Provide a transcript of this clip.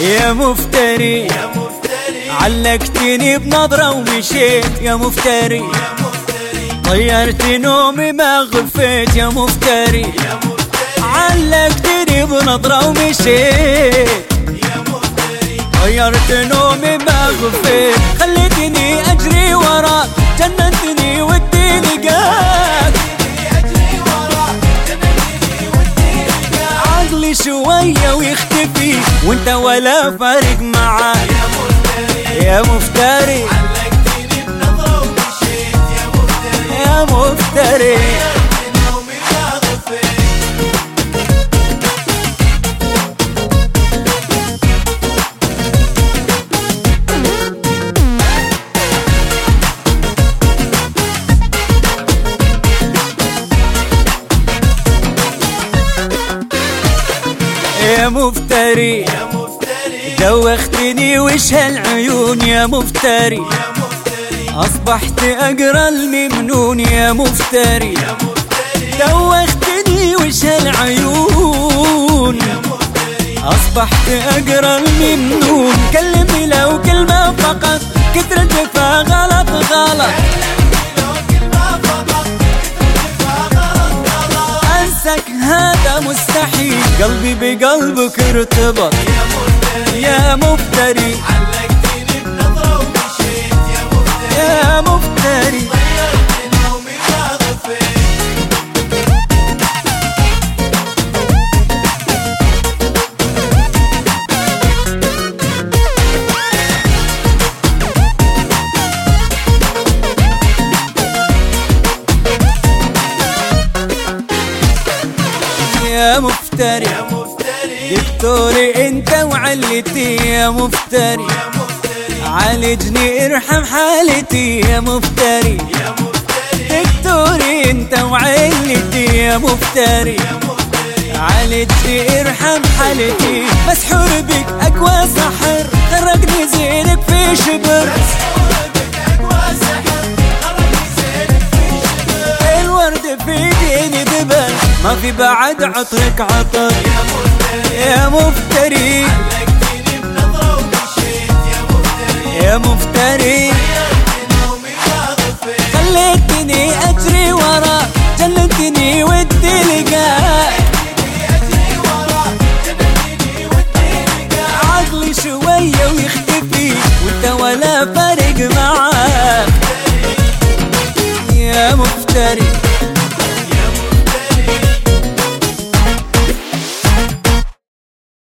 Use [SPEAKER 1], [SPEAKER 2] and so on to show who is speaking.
[SPEAKER 1] يا مفتري
[SPEAKER 2] يا مفتري
[SPEAKER 1] علقتني بنظرة ومشيت. يا مفتري
[SPEAKER 2] يا مفتري
[SPEAKER 1] طيرت نومي ما غفيت يا مفتري.
[SPEAKER 2] يا مفتري
[SPEAKER 1] علقتني بنظرة ومشيت.
[SPEAKER 2] يا مفتري
[SPEAKER 1] طيرت نومي ما غفيت. خليتني أجري وراك جننتني ودي لقاك.
[SPEAKER 2] اجري وراك جننتني ودي لقاك
[SPEAKER 1] عقلي شوية ويختفي وانت ولا فارق معاك.
[SPEAKER 2] يا مفتري
[SPEAKER 1] يا مفتري.
[SPEAKER 2] يا مفتري.
[SPEAKER 1] يا مفتري دوختني وش هالعيون يا مفتري؟
[SPEAKER 2] يا مفتري
[SPEAKER 1] أصبحت أقرأ الممنون يا مفتري.
[SPEAKER 2] يا مفتري
[SPEAKER 1] دوختني وش هالعيون؟ أصبحت أقرأ الممنون. كلمني لو كلمة فقط كتر الجفا غلط غلط. هذا مستحيل. قلبي بقلبك ارتبط.
[SPEAKER 2] يا مفتري. علقتني بنظرة ومشيت يا مفتري
[SPEAKER 1] يا مفتري. مفتري.
[SPEAKER 2] يا مفتري.
[SPEAKER 1] دكتوري انت وعلتي يا مفتري.
[SPEAKER 2] يا مفتري.
[SPEAKER 1] عالجني ارحم حالتي يا مفتري.
[SPEAKER 2] يا مفتري.
[SPEAKER 1] دكتوري انت وعلتي يا مفتري.
[SPEAKER 2] يا مفتري.
[SPEAKER 1] عالجني ارحم حالتي. مسحور بك اقوى سحر. غرقني زينك في شبر. ما في بعد عطرك عطر.
[SPEAKER 2] يا مفتري.
[SPEAKER 1] يا مفتري. خليتني أجري ورا. جنتني ودي لقاك عقلي شوية ويختفي. وانت ولا فارق معاك. يا مفتري.